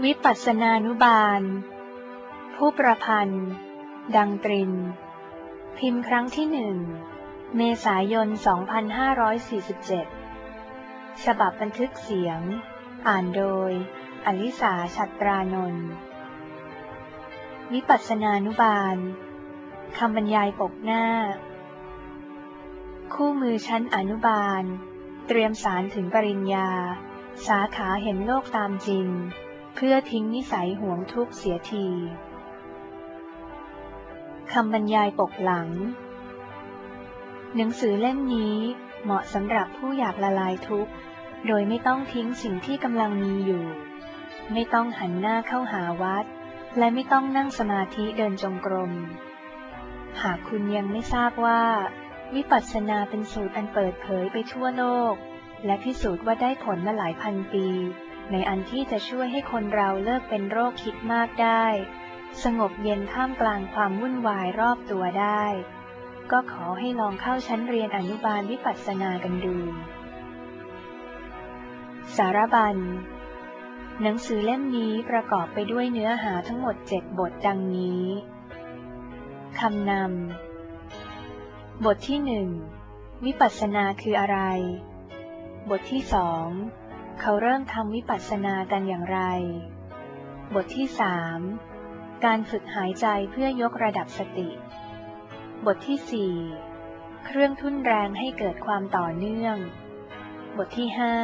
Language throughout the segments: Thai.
วิปัสสนานุบาล ผู้ประพันธ์ ดังตริน พิมพ์ครั้งที่หนึ่ง เมษายน 2547 ฉบับบันทึกเสียง อ่านโดย อลิสาชัตรานนท์วิปัสสนานุบาล คำบรรยายปกหน้า คู่มือชั้นอนุบาล เตรียมสารถึงปริญญา สาขาเห็นโลกตามจริง เพื่อทิ้งนิสัยห่วงทุกข์เสียทีคำบรรยายปกหลัง หนังสือเล่มนี้เหมาะสำหรับผู้อยากละลายทุกข์ โดยไม่ต้องทิ้งสิ่งที่กำลังมีอยู่ ไม่ต้องหันหน้าเข้าหาวัด และไม่ต้องนั่งสมาธิเดินจงกรม หากคุณยังไม่ทราบว่า วิปัสสนาเป็นสูตรอันเปิดเผยไปทั่วโลก และพิสูจน์ว่าได้ผลมาหลายพันปี ในอันที่จะช่วยให้คนเราเลิกเป็นโรคคิดมากได้ สงบเย็นท่ามกลางความวุ่นวายรอบตัวได้ ก็ขอให้ลองเข้าชั้นเรียนอนุบาลวิปัสสนากันดู สารบัญ หนังสือเล่มนี้ประกอบไปด้วยเนื้อหาทั้งหมดเจ็ดบทดังนี้คำนำ บทที่หนึ่งวิปัสสนาคืออะไร บทที่สอง เขาเริ่มทำวิปัสสนากันอย่างไร บทที่สามการฝึกหายใจเพื่อยกระดับสติ บทที่สี่เครื่องทุ่นแรงให้เกิดความต่อเนื่อง บทที่ห้า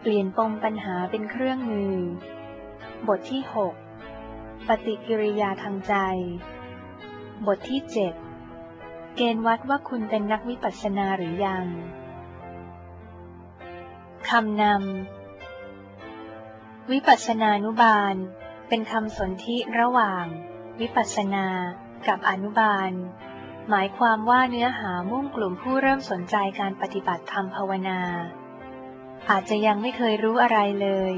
เปลี่ยนปมปัญหาเป็นเครื่องมือ บทที่หกปฏิกิริยาทางใจ บทที่เจ็ดเกณฑ์วัดว่าคุณเป็นนักวิปัสสนาหรือยัง คำนำ วิปัสสนานุบาล เป็นคำสนธิระหว่าง วิปัสสนากับอนุบาล หมายความว่าเนื้อหามุ่งกลุ่มผู้เริ่มสนใจการปฏิบัติธรรมภาวนา อาจจะยังไม่เคยรู้อะไรเลย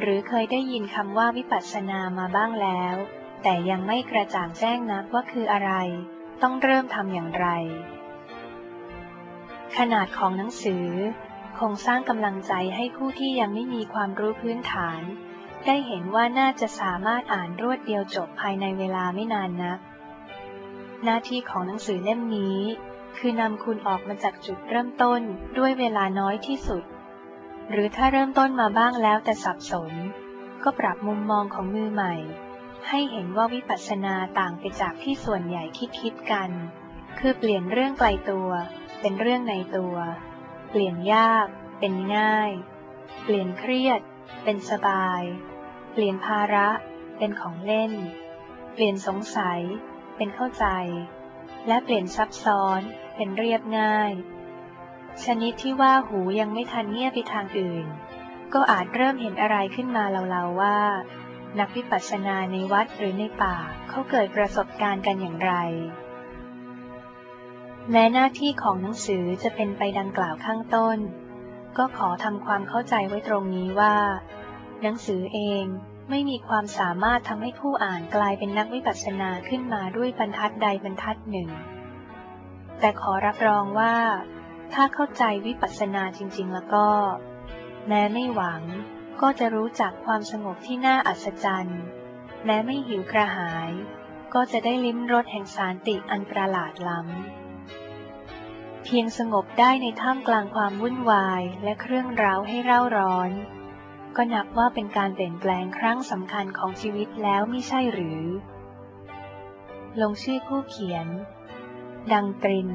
หรือเคยได้ยินคำว่าวิปัสสนามาบ้างแล้ว แต่ยังไม่กระจ่างแจ้งนักว่าคืออะไร ต้องเริ่มทำอย่างไร ขนาดของหนังสือ คงสร้างกำลังใจให้ผู้ที่ยังไม่มีความรู้พื้นฐาน ได้เห็นว่าน่าจะสามารถอ่านรวดเดียวจบภายในเวลาไม่นานนัก หน้าที่ของหนังสือเล่มนี้ คือนำคุณออกมาจากจุดเริ่มต้นด้วยเวลาน้อยที่สุด หรือถ้าเริ่มต้นมาบ้างแล้วแต่สับสน ก็ปรับมุมมองของมือใหม่ ให้เห็นว่าวิปัสสนาต่างไปจากที่ส่วนใหญ่คิดคิดกัน คือเปลี่ยนเรื่องไกลตัว เป็นเรื่องในตัว เปลี่ยนยาก เป็นง่าย เปลี่ยนเครียด เป็นสบาย เปลี่ยนภาระ เป็นของเล่น เปลี่ยนสงสัย เป็นเข้าใจ และเปลี่ยนซับซ้อน เป็นเรียบง่าย ชนิดที่ว่าหูยังไม่ทันเงียบไปทางอื่น ก็อาจเริ่มเห็นอะไรขึ้นมาเล่าๆว่า นักวิปัสสนาในวัดหรือในป่าเขาเกิดประสบการณ์กันอย่างไร แม้หน้าที่ของหนังสือจะเป็นไปดังกล่าวข้างต้น ก็ขอทำความเข้าใจไว้ตรงนี้ว่า หนังสือเองไม่มีความสามารถทำให้ผู้อ่านกลายเป็นนักวิปัสสนาขึ้นมาด้วยบรรทัดใดบรรทัดหนึ่ง แต่ขอรับรองว่า ถ้าเข้าใจวิปัสสนาจริง ๆ แล้วก็ แม้ไม่หวังก็จะรู้จักความสงบที่น่าอัศจรรย์ แม้ไม่หิวกระหาย ก็จะได้ลิ้มรสแห่งสารติอันประหลาดล้ำ เพียงสงบได้ในท่ามกลางความวุ่นวายและเครื่องร้าวให้เร่าร้อน ก็นับว่าเป็นการเปลี่ยนแปลงครั้งสำคัญของชีวิตแล้วไม่ใช่หรือ ลงชื่อผู้เขียน ดังตริน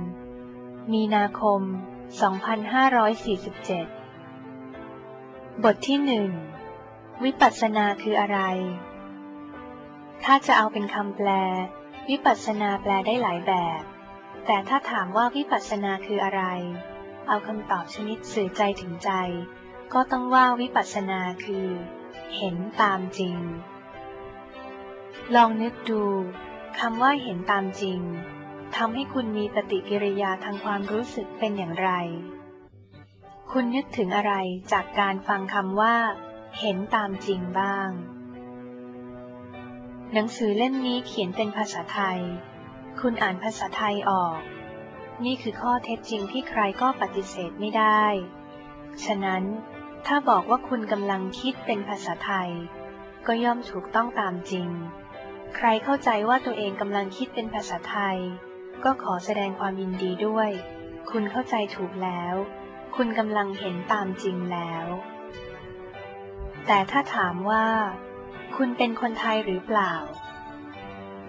มีนาคม 2547 บทที่หนึ่งวิปัสสนาคืออะไร ถ้าจะเอาเป็นคำแปล วิปัสสนาแปลได้หลายแบบ แต่ถ้าถามว่าวิปัสสนาคืออะไร เอาคำตอบชนิดสื่อใจถึงใจ ก็ต้องว่าวิปัสสนาคือ เห็นตามจริง ลองนึกดูคำว่าเห็นตามจริงทำให้คุณมีปฏิกิริยาทางความรู้สึกเป็นอย่างไร คุณนึกถึงอะไรจากการฟังคำว่า เห็นตามจริงบ้าง หนังสือเล่มนี้เขียนเป็นภาษาไทย คุณอ่านภาษาไทยออก นี่คือข้อเท็จจริงที่ใครก็ปฏิเสธไม่ได้ ฉะนั้น ถ้าบอกว่าคุณกำลังคิดเป็นภาษาไทย ก็ย่อมถูกต้องตามจริง ใครเข้าใจว่าตัวเองกำลังคิดเป็นภาษาไทย ก็ขอแสดงความยินดีด้วย คุณเข้าใจถูกแล้ว คุณกำลังเห็นตามจริงแล้ว แต่ถ้าถามว่า คุณเป็นคนไทยหรือเปล่า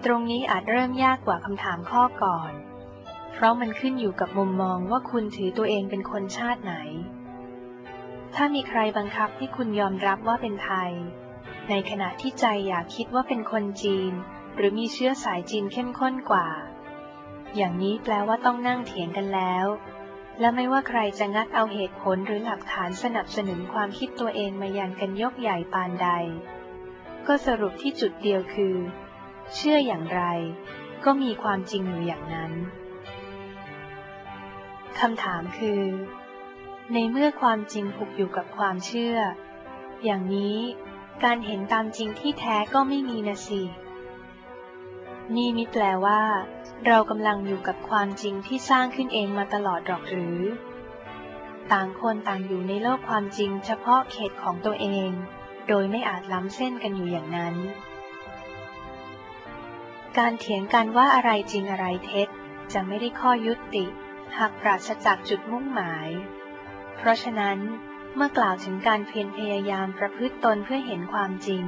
ตรงนี้อาจเริ่มยากกว่าคำถามข้อก่อน เพราะมันขึ้นอยู่กับมุมมองว่าคุณถือตัวเองเป็นคนชาติไหน ถ้ามีใครบังคับให้คุณยอมรับว่าเป็นไทย ในขณะที่ใจอยากคิดว่าเป็นคนจีน หรือมีเชื้อสายจีนเข้มข้นกว่า อย่างนี้แปลว่าต้องนั่งเถียงกันแล้ว และไม่ว่าใครจะงัดเอาเหตุผลหรือหลักฐานสนับสนุนความคิดตัวเองมายันกันยกใหญ่ปานใด ก็สรุปที่จุดเดียวคือ เชื่ออย่างไร ก็มีความจริงอยู่อย่างนั้นคำถามคือ ในเมื่อความจริงผูกอยู่กับความเชื่อ อย่างนี้การเห็นตามจริงที่แท้ก็ไม่มีนะสิ นี่มิแปลว่า เรากำลังอยู่กับความจริงที่สร้างขึ้นเองมาตลอดหรอกหรือ ต่างคนต่างอยู่ในโลกความจริงเฉพาะเขตของตัวเอง โดยไม่อาจล้ำเส้นกันอยู่อย่างนั้น การเถียงกันว่าอะไรจริงอะไรเท็จ จะไม่ได้ข้อยุติ หากปราศจากจุดมุ่งหมาย เพราะฉะนั้นเมื่อกล่าวถึงการเพียรพยายามประพฤติตนเพื่อเห็นความจริง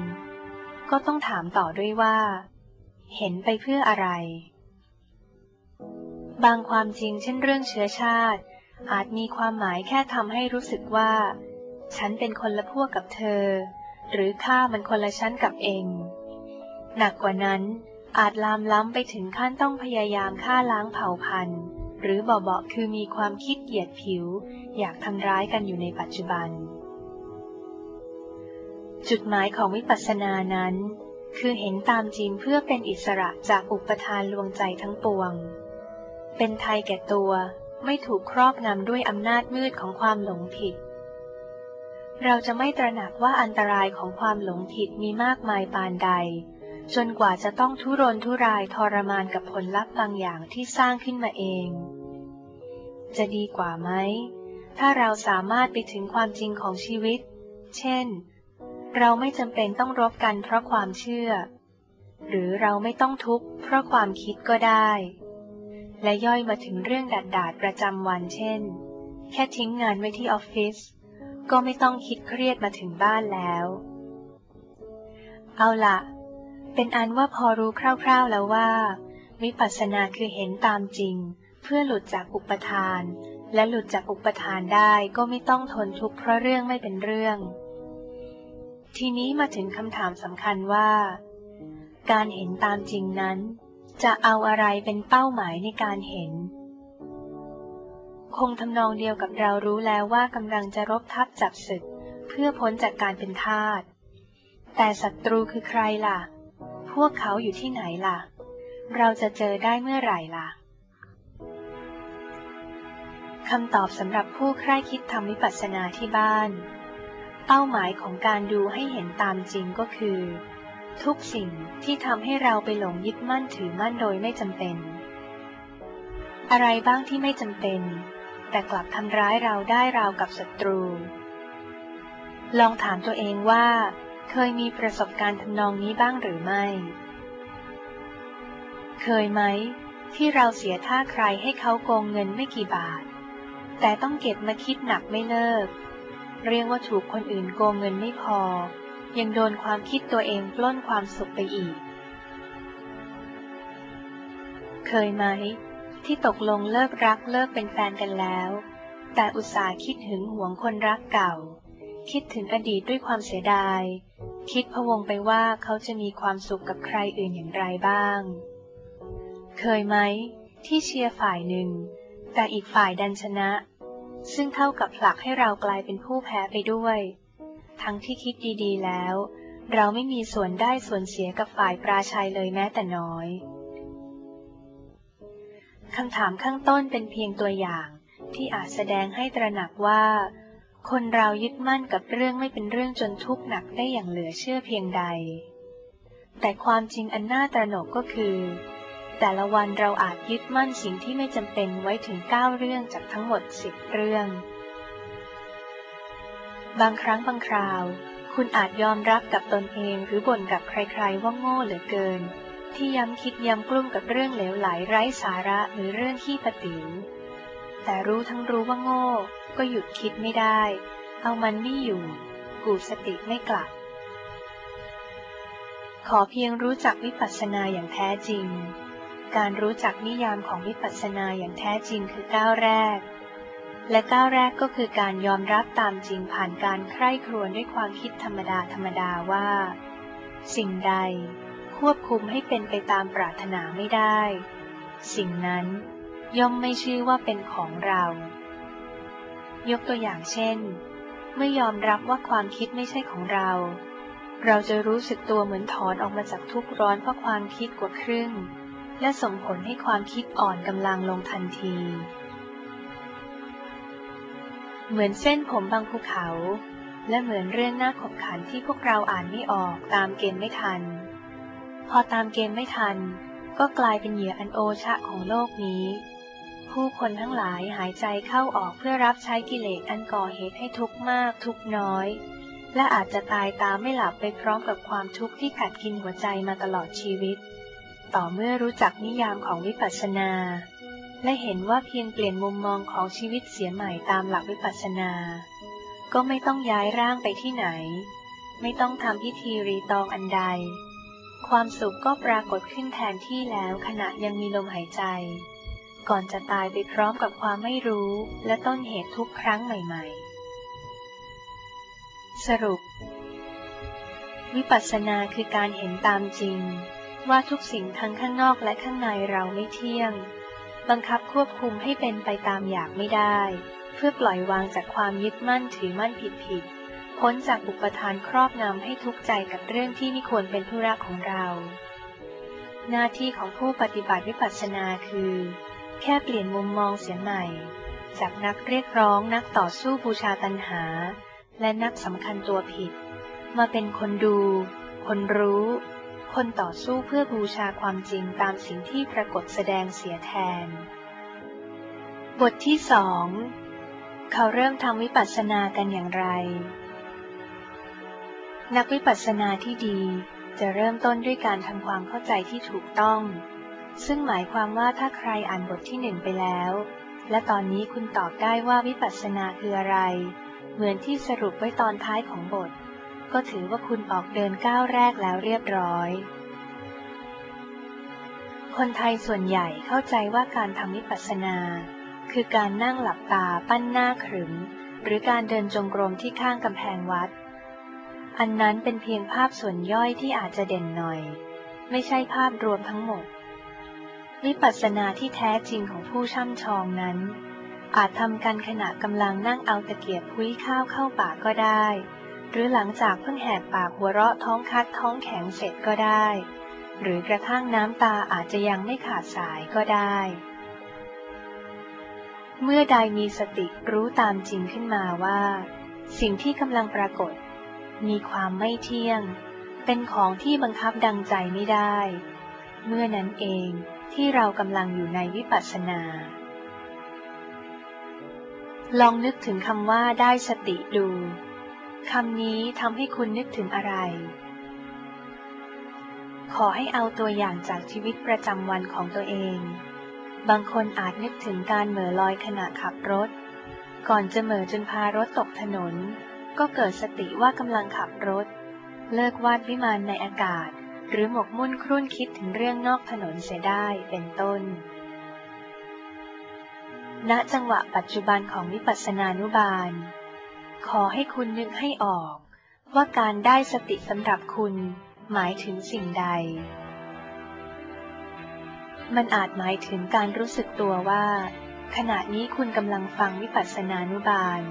ก็ต้องถามต่อด้วยว่า เห็นไปเพื่ออะไร บางความจริงเช่นเรื่องเชื้อชาติ อาจมีความหมายแค่ทำให้รู้สึกว่า ฉันเป็นคนละพวกกับเธอ หรือข้ามันคนละชั้นกับเอง หนักกว่านั้น อาจลามล้ำไปถึงขั้นต้องพยายามฆ่าล้างเผ่าพันธุ์ หรือเบาๆคือมีความคิดเหยียดผิว อยากทำร้ายกันอยู่ในปัจจุบัน จุดหมายของวิปัสสนานั้น คือเห็นตามจริงเพื่อเป็นอิสระจากอุปทานลวงใจทั้งปวง เป็นไทยแก่ตัวไม่ถูกครอบงำด้วยอำนาจมืดของความหลงผิด เราจะไม่ตระหนักว่าอันตรายของความหลงผิดมีมากมายปานใด จนกว่าจะต้องทุรนทุรายทรมานกับผลลัพธ์บางอย่างที่สร้างขึ้นมาเอง จะดีกว่าไหม ถ้าเราสามารถไปถึงความจริงของชีวิต เช่น เราไม่จำเป็นต้องรบกันเพราะความเชื่อ หรือเราไม่ต้องทุกข์เพราะความคิดก็ได้ และย่อยมาถึงเรื่องดัดดาดประจำวันเช่น แค่ทิ้งงานไว้ที่ออฟฟิศก็ไม่ต้องคิดเครียดมาถึงบ้านแล้ว เอาละ เป็นอันว่าพอรู้คร่าวๆแล้วว่า วิปัสสนาคือเห็นตามจริง เพื่อหลุดจากอุปทาน และหลุดจากอุปทานได้ก็ไม่ต้องทนทุกข์เพราะเรื่องไม่เป็นเรื่อง ทีนี้มาถึงคำถามสำคัญว่า การเห็นตามจริงนั้น จะเอาอะไรเป็นเป้าหมายในการเห็น คงทำนองเดียวกับเรารู้แล้วว่ากำลังจะรบทับจับศึก เพื่อพ้นจากการเป็นทาสแต่ศัตรูคือใครล่ะ พวกเขาอยู่ที่ไหนล่ะ เราจะเจอได้เมื่อไหร่ล่ะคำตอบสำหรับผู้ใคร่คิดทำวิปัสสนาที่บ้าน เป้าหมายของการดูให้เห็นตามจริงก็คือ ทุกสิ่งที่ทำให้เราไปหลงยึดมั่นถือมั่นโดยไม่จำเป็น อะไรบ้างที่ไม่จำเป็น แต่กลับทำร้ายเราได้ราวกับศัตรู ลองถามตัวเองว่า เคยมีประสบการณ์ทำนองนี้บ้างหรือไม่ เคยไหม ที่เราเสียท่าใครให้เขาโกงเงินไม่กี่บาท แต่ต้องเก็บมาคิดหนักไม่เลิก เรียกว่าถูกคนอื่นโกงเงินไม่พอ ยังโดนความคิดตัวเองปล้นความสุขไปอีก เคยไหม ที่ตกลงเลิกรักเลิกเป็นแฟนกันแล้ว แต่อุตส่าห์คิดถึงห่วงคนรักเก่า คิดถึงอดีตด้วยความเสียดาย คิดพวงไปว่าเขาจะมีความสุขกับใครอื่นอย่างไรบ้าง เคยไหม ที่เชียร์ฝ่ายหนึ่ง แต่อีกฝ่ายดันชนะ ซึ่งเท่ากับผลักให้เรากลายเป็นผู้แพ้ไปด้วย ทั้งที่คิดดีๆแล้ว เราไม่มีส่วนได้ส่วนเสียกับฝ่ายปราชัยเลยแม้แต่น้อยคำถามข้างต้นเป็นเพียงตัวอย่างที่อาจแสดงให้ตระหนักว่า คนเรายึดมั่นกับเรื่องไม่เป็นเรื่องจนทุกข์หนักได้อย่างเหลือเชื่อเพียงใด แต่ความจริงอันน่าตระหนกก็คือ แต่ละวันเราอาจยึดมั่นสิ่งที่ไม่จำเป็นไว้ถึงเก้าเรื่องจากทั้งหมดสิบเรื่อง บางครั้งบางคราวคุคุณอาจยอมรับกับตนเองหรือบ่นกับใครๆว่าโง่เหลือเกิน ที่ย้ำคิดย้ำกลุ้มกับเรื่องเหลวไหลไร้สาระหรือเรื่องขี้ปะติ๋วแต่รู้ทั้งรู้ว่าโง่ ก็หยุดคิดไม่ได้ เอามันไม่อยู่ กูสติไม่กลับ ขอเพียงรู้จักวิปัสสนาอย่างแท้จริง การรู้จักนิยามของวิปัสสนาอย่างแท้จริงคือก้าวแรก และก้าวแรกก็คือการยอมรับตามจริงผ่านการใคร่ครวญด้วยความคิดธรรมดาธรรมดาว่า สิ่งใด ควบคุมให้เป็นไปตามปรารถนาไม่ได้ สิ่งนั้นย่อมไม่ชื่อว่าเป็นของเรา ยกตัวอย่างเช่น เมื่อยอมรับว่าความคิดไม่ใช่ของเรา เราจะรู้สึกตัวเหมือนถอนออกมาจากทุกข์ร้อนเพราะความคิดกว่าครึ่ง และส่งผลให้ความคิดอ่อนกำลังลงทันที เหมือนเส้นผมบางภูเขา และเหมือนเรื่องหน่าขบขันที่พวกเราอ่านไม่ออกตามเกณฑ์ไม่ทัน พอตามเกณฑ์ไม่ทัน ก็กลายเป็นเหยื่ออันโอชะของโลกนี้ ผู้คนทั้งหลายหายใจเข้าออกเพื่อรับใช้กิเลสอันก่อเหตุให้ทุกข์มากทุกน้อย และอาจจะตายตามไม่หลับไปพร้อมกับความทุกข์ที่กัดกินหัวใจมาตลอดชีวิต ต่อเมื่อรู้จักนิยามของวิปัสสนา และเห็นว่าเพียงเปลี่ยนมุมมองของชีวิตเสียใหม่ตามหลักวิปัสสนา ก็ไม่ต้องย้ายร่างไปที่ไหน ไม่ต้องทำพิธีรีตองอันใด ความสุขก็ปรากฏขึ้นแทนที่แล้วขณะยังมีลมหายใจ ก่อนจะตายไปพร้อมกับความไม่รู้ และต้นเหตุทุกครั้งใหม่ๆ สรุป วิปัสสนาคือการเห็นตามจริง ว่าทุกสิ่งทั้งข้างนอกและข้างในเราไม่เที่ยง บังคับควบคุมให้เป็นไปตามอยากไม่ได้ เพื่อปล่อยวางจากความยึดมั่นถือมั่นผิดผิดพ้นจากอุปทานครอบงำให้ทุกข์ใจกับเรื่องที่ไม่ควรเป็นธุระของเรา หน้าที่ของผู้ปฏิบัติวิปัสสนาคือ แค่เปลี่ยนมุมมองเสียใหม่ จากนักเรียกร้องนักต่อสู้บูชาตัณหา และนักสำคัญตัวผิด มาเป็นคนดู คนรู้ คนต่อสู้เพื่อบูชาความจริงตามสิ่งที่ปรากฏแสดงเสียแทน บทที่สองเขาเริ่มทำวิปัสสนากันอย่างไร นักวิปัสสนาที่ดีจะเริ่มต้นด้วยการทำความเข้าใจที่ถูกต้อง ซึ่งหมายความว่าถ้าใครอ่านบทที่หนึ่งไปแล้ว และตอนนี้คุณตอบได้ว่าวิปัสสนาคืออะไร เหมือนที่สรุปไว้ตอนท้ายของบท ก็ถือว่าคุณออกเดินก้าวแรกแล้วเรียบร้อย คนไทยส่วนใหญ่เข้าใจว่าการทำวิปัสสนา คือการนั่งหลับตาปั้นหน้าขรึม หรือการเดินจงกรมที่ข้างกำแพงวัด อันนั้นเป็นเพียงภาพส่วนย่อยที่อาจจะเด่นหน่อย ไม่ใช่ภาพรวมทั้งหมด วิปัสสนาที่แท้จริงของผู้ช่ำชองนั้น อาจทำกันขณะกำลังนั่งเอาตะเกียบพุ้ยข้าวเข้าปากก็ได้ หรือหลังจากเพิ่งแหกปากหัวเราะท้องคัดท้องแข็งเสร็จก็ได้ หรือกระทั่งน้ำตาอาจจะยังไม่ขาดสายก็ได้ เมื่อใดมีสติรู้ตามจริงขึ้นมาว่า สิ่งที่กำลังปรากฏ มีความไม่เที่ยง เป็นของที่บังคับดังใจไม่ได้ เมื่อนั้นเอง ที่เรากำลังอยู่ในวิปัสสนา ลองนึกถึงคำว่าได้สติดูคำนี้ทำให้คุณนึกถึงอะไร ขอให้เอาตัวอย่างจากชีวิตประจำวันของตัวเอง บางคนอาจนึกถึงการเหม่อลอยขณะขับรถ ก่อนจะเหม่อจนพารถตกถนน ก็เกิดสติว่ากำลังขับรถ เลิกวาดวิมานในอากาศ หรือหมกมุ่นครุ่นคิดถึงเรื่องนอกถนนเสียได้เป็นต้น ณจังหวะปัจจุบันของวิปัสสนานุบาล ขอให้คุณนึกให้ออก ว่าการได้สติสำหรับคุณหมายถึงสิ่งใด มันอาจหมายถึงการรู้สึกตัวว่า ขณะนี้คุณกำลังฟังวิปัสสนานุบาล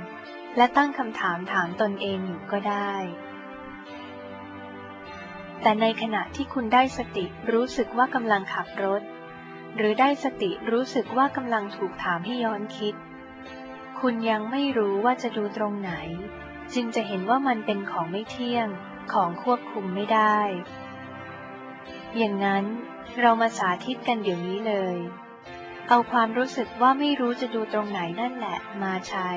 และตั้งคำถามถามตนเองอยู่ก็ได้ แต่ในขณะที่คุณได้สติรู้สึกว่ากำลังขับรถ หรือได้สติรู้สึกว่ากำลังถูกถามให้ย้อนคิด คุณยังไม่รู้ว่าจะดูตรงไหน จึงจะเห็นว่ามันเป็นของไม่เที่ยงของควบคุมไม่ได้ อย่างนั้นเรามาสาธิตกันเดี๋ยวนี้เลย เอาความรู้สึกว่าไม่รู้จะดูตรงไหนนั่นแหละมาใช้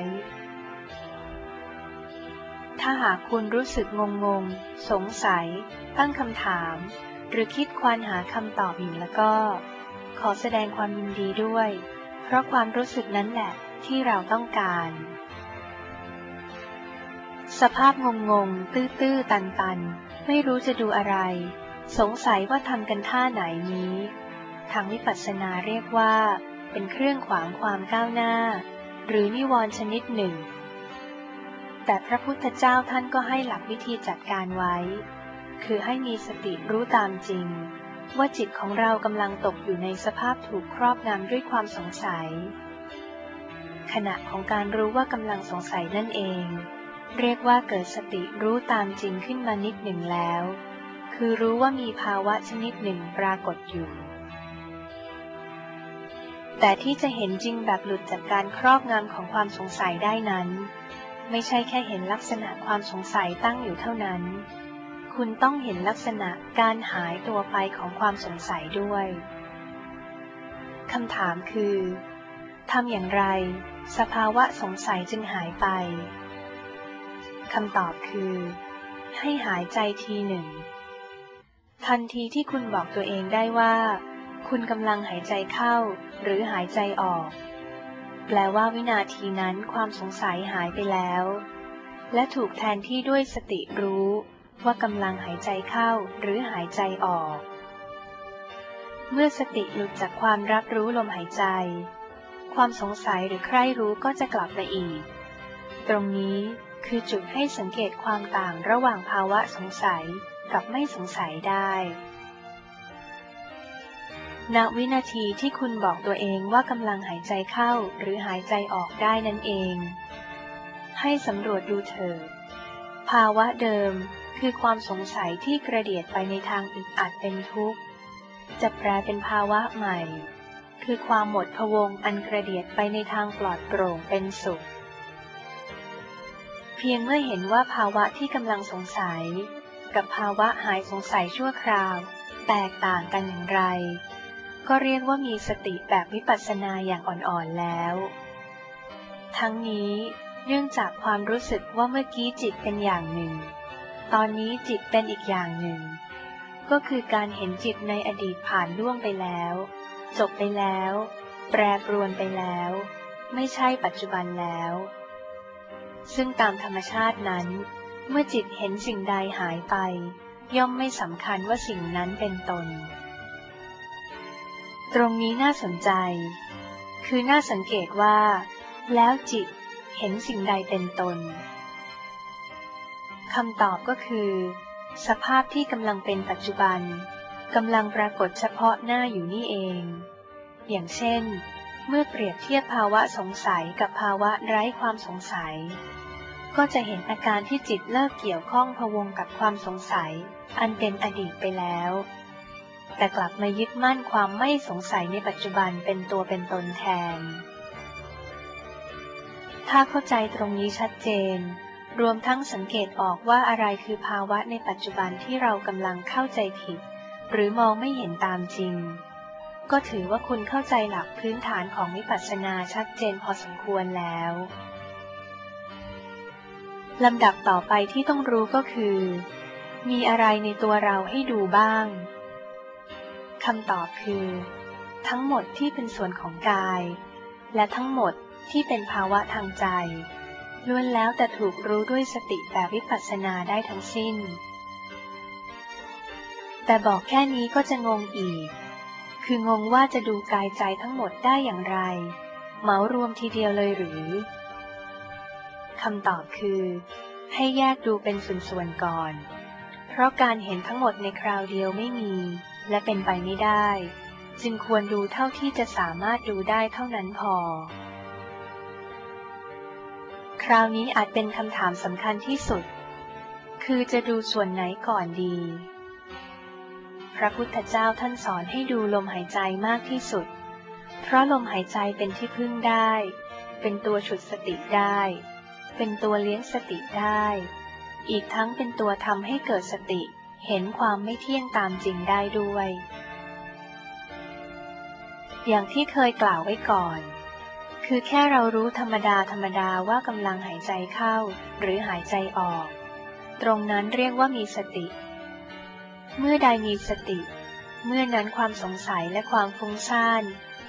ถ้าหากคุณรู้สึกงงงสงสัย ตั้งคำถาม หรือคิดควานหาคำตอบอยู่แล้วก็ ขอแสดงความยินดีด้วย เพราะความรู้สึกนั้นแหละที่เราต้องการ สภาพงงงตื้อๆตันๆ ไม่รู้จะดูอะไร สงสัยว่าทำกันท่าไหนนี้ ทางวิปัสสนาเรียกว่า เป็นเครื่องขวางความก้าวหน้า หรือนิวรณ์ชนิดหนึ่ง แต่พระพุทธเจ้าท่านก็ให้หลักวิธีจัดการไว้ คือให้มีสติรู้ตามจริง ว่าจิตของเรากำลังตกอยู่ในสภาพถูกครอบงำด้วยความสงสัย ขณะของการรู้ว่ากำลังสงสัยนั่นเอง เรียกว่าเกิดสติรู้ตามจริงขึ้นมานิดหนึ่งแล้ว คือรู้ว่ามีภาวะชนิดหนึ่งปรากฏอยู่ แต่ที่จะเห็นจริงแบบหลุดจากการครอบงำของความสงสัยได้นั้น ไม่ใช่แค่เห็นลักษณะความสงสัยตั้งอยู่เท่านั้น คุณต้องเห็นลักษณะการหายตัวไปของความสงสัยด้วยคำถามคือทำอย่างไร สภาวะสงสัยจึงหายไปคำตอบคือ ให้หายใจทีหนึ่ง ทันทีที่คุณบอกตัวเองได้ว่า คุณกำลังหายใจเข้าหรือหายใจออก แปลว่าวินาทีนั้นความสงสัยหายไปแล้ว และถูกแทนที่ด้วยสติรู้ว่ากำลังหายใจเข้าหรือหายใจออก เมื่อสติหลุดจากความรับรู้ลมหายใจ ความสงสัยหรือใคร่รู้ก็จะกลับมาอีก ตรงนี้คือจุดให้สังเกตความต่างระหว่างภาวะสงสัยกับไม่สงสัยได้ ณวินาทีที่คุณบอกตัวเองว่ากำลังหายใจเข้าหรือหายใจออกได้นั่นเอง ให้สำรวจดูเถิดภาวะเดิมคือความสงสัยที่กระเดียดไปในทางอึดอัดเป็นทุกข์ จะแปลเป็นภาวะใหม่ คือความหมดพวงอันกระเดียดไปในทางปลอดโปร่งเป็นสุข เพียงเมื่อเห็นว่าภาวะที่กำลังสงสัย กับภาวะหายสงสัยชั่วคราว แตกต่างกันอย่างไร ก็เรียกว่ามีสติแบบวิปัสสนาอย่างอ่อนๆแล้ว ทั้งนี้เนื่องจากความรู้สึกว่าเมื่อกี้จิตเป็นอย่างหนึ่ง ตอนนี้จิตเป็นอีกอย่างหนึ่ง ก็คือการเห็นจิตในอดีตผ่านล่วงไปแล้ว จบไปแล้ว แปรปรวนไปแล้ว ไม่ใช่ปัจจุบันแล้ว ซึ่งตามธรรมชาตินั้น เมื่อจิตเห็นสิ่งใดหายไป ย่อมไม่สำคัญว่าสิ่งนั้นเป็นตน ตรงนี้น่าสนใจ คือน่าสังเกตว่า แล้วจิตเห็นสิ่งใดเป็นตนคำตอบก็คือ สภาพที่กำลังเป็นปัจจุบันกำลังปรากฏเฉพาะหน้าอยู่นี่เอง อย่างเช่น เมื่อเปรียบเทียบภาวะสงสัยกับภาวะไร้ความสงสัย ก็จะเห็นอาการที่จิตเลิกเกี่ยวข้องพวงกับความสงสัย อันเป็นอดีตไปแล้ว แต่กลับมายึดมั่นความไม่สงสัยในปัจจุบันเป็นตัวเป็นตนแทน ถ้าเข้าใจตรงนี้ชัดเจน รวมทั้งสังเกตออกว่าอะไรคือภาวะในปัจจุบันที่เรากำลังเข้าใจผิด หรือมองไม่เห็นตามจริง ก็ถือว่าคุณเข้าใจหลักพื้นฐานของวิปัสสนาชัดเจนพอสมควรแล้วลำดับต่อไปที่ต้องรู้ก็คือ มีอะไรในตัวเราให้ดูบ้าง คำตอบคือ ทั้งหมดที่เป็นส่วนของกาย และทั้งหมดที่เป็นภาวะทางใจล้วนแล้วแต่ถูกรู้ด้วยสติแบบวิปัสสนาได้ทั้งสิ้น แต่บอกแค่นี้ก็จะงงอีก คืองงว่าจะดูกายใจทั้งหมดได้อย่างไร เหมารวมทีเดียวเลยหรือคำตอบคือ ให้แยกดูเป็นส่วนๆก่อน เพราะการเห็นทั้งหมดในคราวเดียวไม่มี และเป็นไปไม่ได้ จึงควรดูเท่าที่จะสามารถดูได้เท่านั้นพอ คราวนี้อาจเป็นคำถามสำคัญที่สุด คือจะดูส่วนไหนก่อนดี พระพุทธเจ้าท่านสอนให้ดูลมหายใจมากที่สุด เพราะลมหายใจเป็นที่พึ่งได้ เป็นตัวฉุดสติได้ เป็นตัวเลี้ยงสติได้ อีกทั้งเป็นตัวทำให้เกิดสติ เห็นความไม่เที่ยงตามจริงได้ด้วย อย่างที่เคยกล่าวไว้ก่อน คือแค่เรารู้ธรรมดาธรรมดาว่ากำลังหายใจเข้า หรือหายใจออก ตรงนั้นเรียกว่ามีสติ เมื่อใดมีสติ เมื่อนั้นความสงสัยและความฟุ้งซ่าน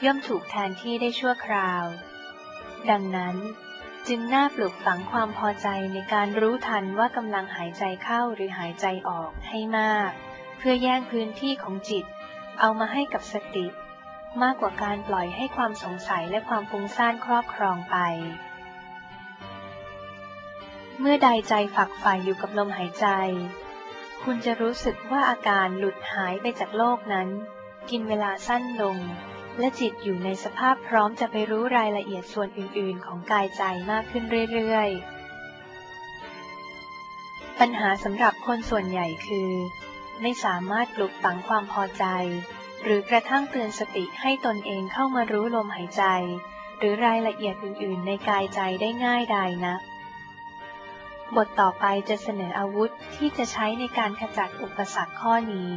ย่อมถูกแทนที่ได้ชั่วคราว ดังนั้น จึงน่าปลูกฝังความพอใจในการรู้ทันว่ากำลังหายใจเข้าหรือหายใจออกให้มาก เพื่อแย่งพื้นที่ของจิต เอามาให้กับสติ มากกว่าการปล่อยให้ความสงสัยและความฟุ้งซ่านครอบครองไป เมื่อใดใจฝักใฝ่อยู่กับลมหายใจ คุณจะรู้สึกว่าอาการหลุดหายไปจากโลกนั้น กินเวลาสั้นลง และจิตอยู่ในสภาพพร้อมจะไปรู้รายละเอียดส่วนอื่น ๆ ของกายใจมากขึ้นเรื่อยๆ ปัญหาสำหรับคนส่วนใหญ่คือ ไม่สามารถปลุกฝังความพอใจ หรือกระทั่งเตือนสติให้ตนเองเข้ามารู้ลมหายใจ หรือรายละเอียดอื่น ๆ ในกายใจได้ง่ายดายนะบทต่อไปจะเสนออาวุธที่จะใช้ในการขจัดอุปสรรคข้อนี้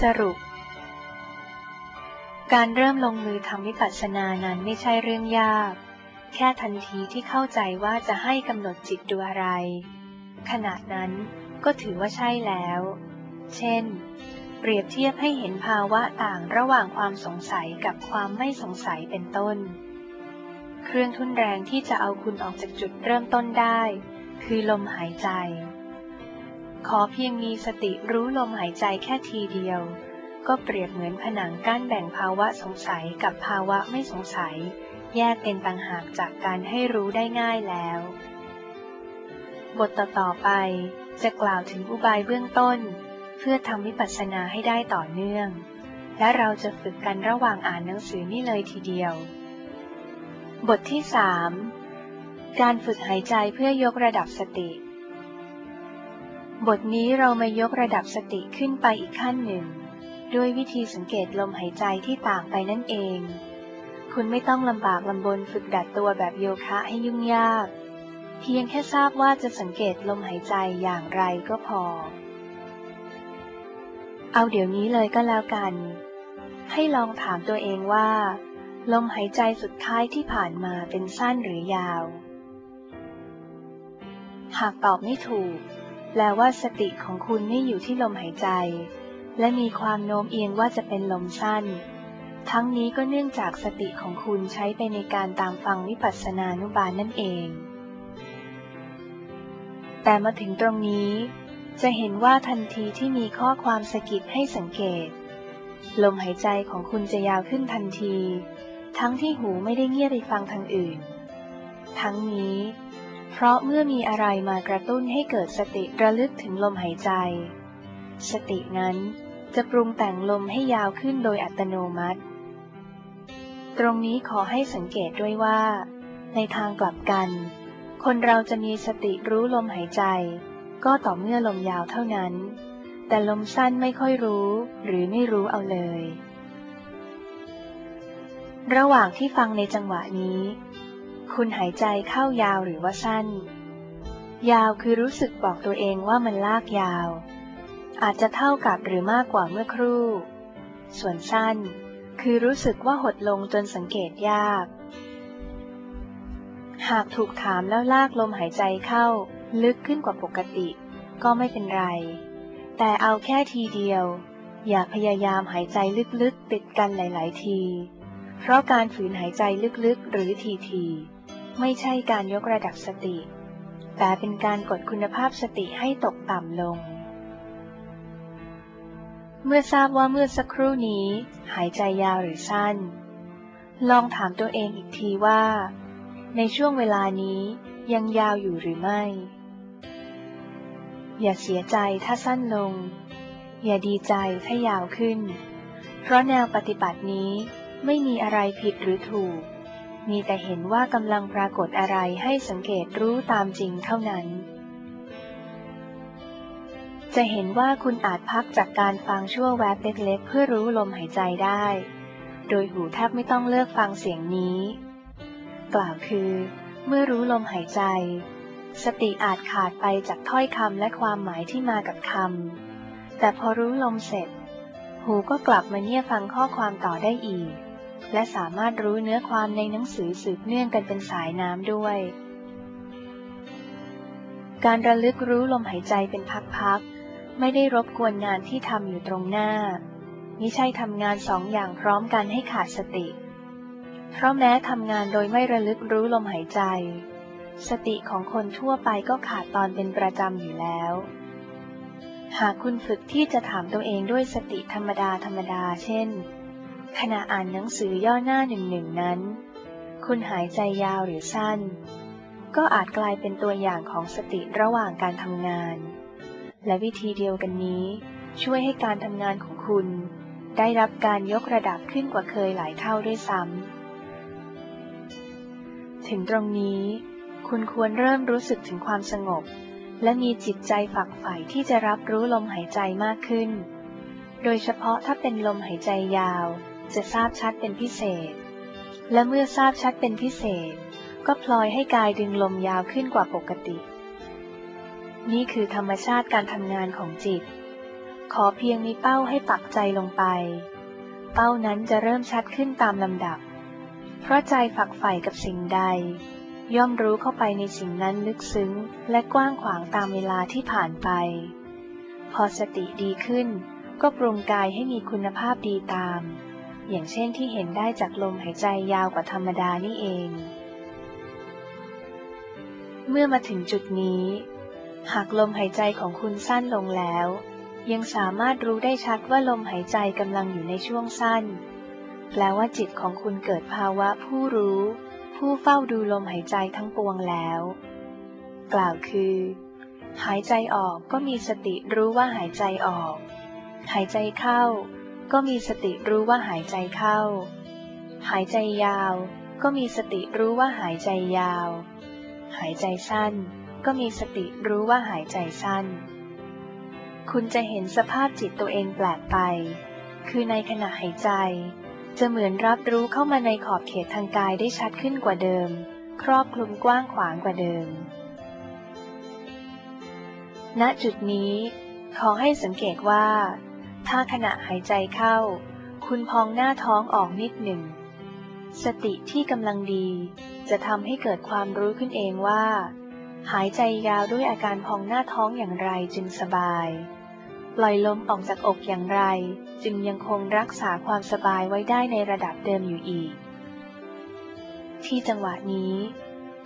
สรุป การเริ่มลงมือทำวิปัสสนานั้นไม่ใช่เรื่องยาก แค่ทันทีที่เข้าใจว่าจะให้กำหนดจิตดูอะไร ขณะนั้นก็ถือว่าใช่แล้ว เช่น เปรียบเทียบให้เห็นภาวะต่างระหว่างความสงสัยกับความไม่สงสัยเป็นต้น เครื่องทุนแรงที่จะเอาคุณออกจากจุดเริ่มต้นได้ คือลมหายใจ ขอเพียงมีสติรู้ลมหายใจแค่ทีเดียว ก็เปรียบเหมือนผนังกั้นแบ่งภาวะสงสัยกับภาวะไม่สงสัย แยกเป็นต่างหากจากการให้รู้ได้ง่ายแล้ว บทต่อๆไปจะกล่าวถึงอุบายเบื้องต้น เพื่อทำวิปัสสนาให้ได้ต่อเนื่อง และเราจะฝึกกันระหว่างอ่านหนังสือนี่เลยทีเดียว บทที่สามการฝึกหายใจเพื่อยกระดับสติบทนี้เรามายกระดับสติขึ้นไปอีกขั้นหนึ่ง ด้วยวิธีสังเกตลมหายใจที่ต่างไปนั่นเอง คุณไม่ต้องลำบากลำบนฝึกดัดตัวแบบโยคะให้ยุ่งยาก เพียงแค่ทราบว่าจะสังเกตลมหายใจอย่างไรก็พอ เอาเดี๋ยวนี้เลยก็แล้วกัน ให้ลองถามตัวเองว่า ลมหายใจสุดท้ายที่ผ่านมาเป็นสั้นหรือยาว หากตอบไม่ถูกแปลว่าสติของคุณไม่อยู่ที่ลมหายใจ และมีความโน้มเอียงว่าจะเป็นลมสั้น ทั้งนี้ก็เนื่องจากสติของคุณใช้ไปในการตามฟังวิปัสสนานุบาลนั่นเอง แต่มาถึงตรงนี้ จะเห็นว่าทันทีที่มีข้อความสกิดให้สังเกต ลมหายใจของคุณจะยาวขึ้นทันที ทั้งที่หูไม่ได้เงียบไปฟังทางอื่น ทั้งนี้ เพราะเมื่อมีอะไรมากระตุ้นให้เกิดสติระลึกถึงลมหายใจสตินั้น จะปรุงแต่งลมให้ยาวขึ้นโดยอัตโนมัติ ตรงนี้ขอให้สังเกตด้วยว่า ในทางกลับกัน คนเราจะมีสติรู้ลมหายใจ ก็ต่อเมื่อลมยาวเท่านั้น แต่ลมสั้นไม่ค่อยรู้หรือไม่รู้เอาเลย ระหว่างที่ฟังในจังหวะนี้ คุณหายใจเข้ายาวหรือว่าสั้น ยาวคือรู้สึกบอกตัวเองว่ามันลากยาว อาจจะเท่ากับหรือมากกว่าเมื่อครู่ ส่วนสั้น คือรู้สึกว่าหดลงจนสังเกตยาก หากถูกถามแล้วลากลมหายใจเข้า ลึกขึ้นกว่าปกติ ก็ไม่เป็นไร แต่เอาแค่ทีเดียว อย่าพยายามหายใจลึกๆ ติดกันหลาย ๆ ที เพราะการฝืนหายใจลึกๆ หรือทีๆไม่ใช่การยกระดับสติ แต่เป็นการกดคุณภาพสติให้ตกต่ำลง เมื่อทราบว่าเมื่อสักครู่นี้ หายใจยาวหรือสั้น ลองถามตัวเองอีกทีว่า ในช่วงเวลานี้ยังยาวอยู่หรือไม่ อย่าเสียใจถ้าสั้นลง อย่าดีใจถ้ายาวขึ้น เพราะแนวปฏิบัตินี้ไม่มีอะไรผิดหรือถูก มีแต่เห็นว่ากำลังปรากฏอะไรให้สังเกตรู้ตามจริงเท่านั้น จะเห็นว่าคุณอาจพักจากการฟังชั่วแวบเล็กๆ เพื่อรู้ลมหายใจได้ โดยหูแทบไม่ต้องเลิกฟังเสียงนี้ กล่าวคือ เมื่อรู้ลมหายใจ สติอาจขาดไปจากถ้อยคำและความหมายที่มากับคำ แต่พอรู้ลมเสร็จ หูก็กลับมาเงี่ยฟังข้อความต่อได้อีก และสามารถรู้เนื้อความในหนังสือสืบเนื่องกันเป็นสายน้ำด้วยการระลึกรู้ลมหายใจเป็นพักๆ ไม่ได้รบกวนงานที่ทำอยู่ตรงหน้ามิใช่ทำงานสองอย่างพร้อมกันให้ขาดสติ เพราะแม้ทำงานโดยไม่ระลึกรู้ลมหายใจ สติของคนทั่วไปก็ขาดตอนเป็นประจำอยู่แล้ว หากคุณฝึกที่จะถามตัวเองด้วยสติธรรมดาธรรมดา เช่น ขณะอ่านหนังสือย่อหน้าหนึ่งหนึ่งนั้น คุณหายใจยาวหรือสั้น ก็อาจกลายเป็นตัวอย่างของสติระหว่างการทำงาน และวิธีเดียวกันนี้ ช่วยให้การทำงานของคุณ ได้รับการยกระดับขึ้นกว่าเคยหลายเท่าด้วยซ้ำ ถึงตรงนี้ คุณควรเริ่มรู้สึกถึงความสงบ และมีจิตใจฝักใฝ่ที่จะรับรู้ลมหายใจมากขึ้น โดยเฉพาะถ้าเป็นลมหายใจยาว จะทราบชัดเป็นพิเศษ และเมื่อทราบชัดเป็นพิเศษ ก็พลอยให้กายดึงลมยาวขึ้นกว่าปกติ นี่คือธรรมชาติการทำงานของจิต ขอเพียงมีเป้าให้ปักใจลงไป เป้านั้นจะเริ่มชัดขึ้นตามลำดับ เพราะใจฝักใฝ่กับสิ่งใด ย่อมรู้เข้าไปในสิ่งนั้นลึกซึ้งและกว้างขวางตามเวลาที่ผ่านไป พอสติดีขึ้น ก็ปรุงกายให้มีคุณภาพดีตาม อย่างเช่นที่เห็นได้จากลมหายใจยาวกว่าธรรมดานี่เอง เมื่อมาถึงจุดนี้ หากลมหายใจของคุณสั้นลงแล้ว ยังสามารถรู้ได้ชัดว่าลมหายใจกำลังอยู่ในช่วงสั้น แปลว่าจิตของคุณเกิดภาวะผู้รู้ ผู้เฝ้าดูลมหายใจทั้งปวงแล้ว กล่าวคือ หายใจออกก็มีสติรู้ว่าหายใจออก หายใจเข้า ก็มีสติรู้ว่าหายใจเข้า หายใจยาว ก็มีสติรู้ว่าหายใจยาว หายใจสั้น ก็มีสติรู้ว่าหายใจสั้น คุณจะเห็นสภาพจิตตัวเองแปลกไป คือในขณะหายใจ จะเหมือนรับรู้เข้ามาในขอบเขตทางกายได้ชัดขึ้นกว่าเดิม ครอบคลุมกว้างขวางกว่าเดิม ณจุดนี้ ขอให้สังเกตว่า ถ้าขณะหายใจเข้า คุณพองหน้าท้องออกนิดหนึ่ง สติที่กำลังดีจะทำให้เกิดความรู้ขึ้นเองว่า หายใจยาวด้วยอาการพองหน้าท้องอย่างไรจึงสบาย ปล่อยลมออกจากอกอย่างไร จึงยังคงรักษาความสบายไว้ได้ในระดับเดิมอยู่อีก ที่จังหวะนี้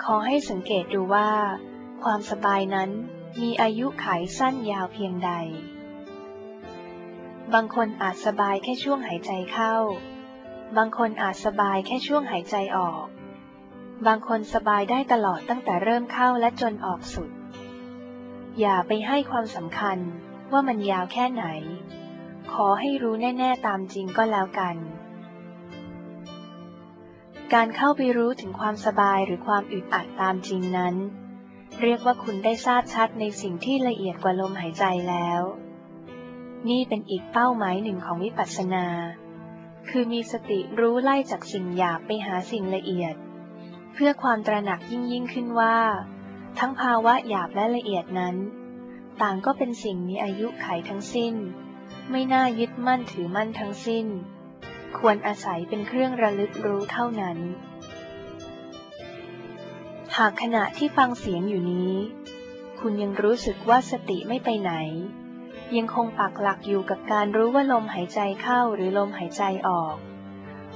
ขอให้สังเกตดูว่า ความสบายนั้นมีอายุขัยสั้นยาวเพียงใด บางคนอาจสบายแค่ช่วงหายใจเข้า บางคนอาจสบายแค่ช่วงหายใจออก บางคนสบายได้ตลอดตั้งแต่เริ่มเข้าและจนออกสุด อย่าไปให้ความสำคัญว่ามันยาวแค่ไหน ขอให้รู้แน่ ๆ ตามจริงก็แล้วกัน การเข้าไปรู้ถึงความสบายหรือความอึดอัดตามจริงนั้น เรียกว่าคุณได้ทราบชัดในสิ่งที่ละเอียดกว่าลมหายใจแล้ว นี่เป็นอีกเป้าหมายหนึ่งของวิปัสสนา คือมีสติรู้ไล่จากสิ่งหยาบไปหาสิ่งละเอียด เพื่อความตระหนักยิ่งยิ่งขึ้นว่า ทั้งภาวะหยาบและละเอียดนั้น ต่างก็เป็นสิ่งมีอายุไขทั้งสิ้น ไม่น่ายึดมั่นถือมั่นทั้งสิ้น ควรอาศัยเป็นเครื่องระลึกรู้เท่านั้น หากขณะที่ฟังเสียงอยู่นี้ คุณยังรู้สึกว่าสติไม่ไปไหน ยังคงปักหลักอยู่กับการรู้ว่าลมหายใจเข้าหรือลมหายใจออก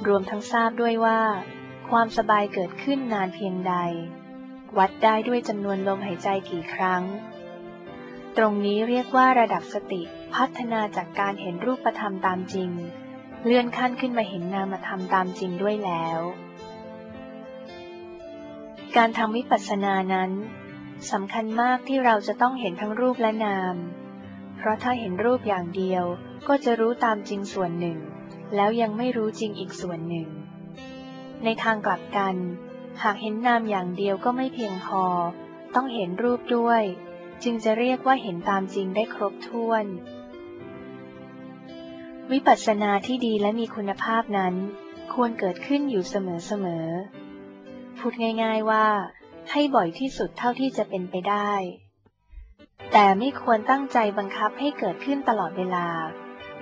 รวมทั้งทราบด้วยว่า ความสบายเกิดขึ้นนานเพียงใด วัดได้ด้วยจำนวนลมหายใจกี่ครั้ง ตรงนี้เรียกว่าระดับสติพัฒนาจากการเห็นรูปธรรมตามจริง เลื่อนขั้นขึ้นมาเห็นนามธรรมตามจริงด้วยแล้ว การทำวิปัสสนานั้นสำคัญมากที่เราจะต้องเห็นทั้งรูปและนาม เพราะถ้าเห็นรูปอย่างเดียวก็จะรู้ตามจริงส่วนหนึ่ง แล้วยังไม่รู้จริงอีกส่วนหนึ่ง ในทางกลับกัน หากเห็นนามอย่างเดียวก็ไม่เพียงพอ ต้องเห็นรูปด้วย จึงจะเรียกว่าเห็นตามจริงได้ครบถ้วน วิปัสสนาที่ดีและมีคุณภาพนั้น ควรเกิดขึ้นอยู่เสมอๆ พูดง่ายๆว่า ให้บ่อยที่สุดเท่าที่จะเป็นไปได้ แต่ไม่ควรตั้งใจบังคับให้เกิดขึ้นตลอดเวลา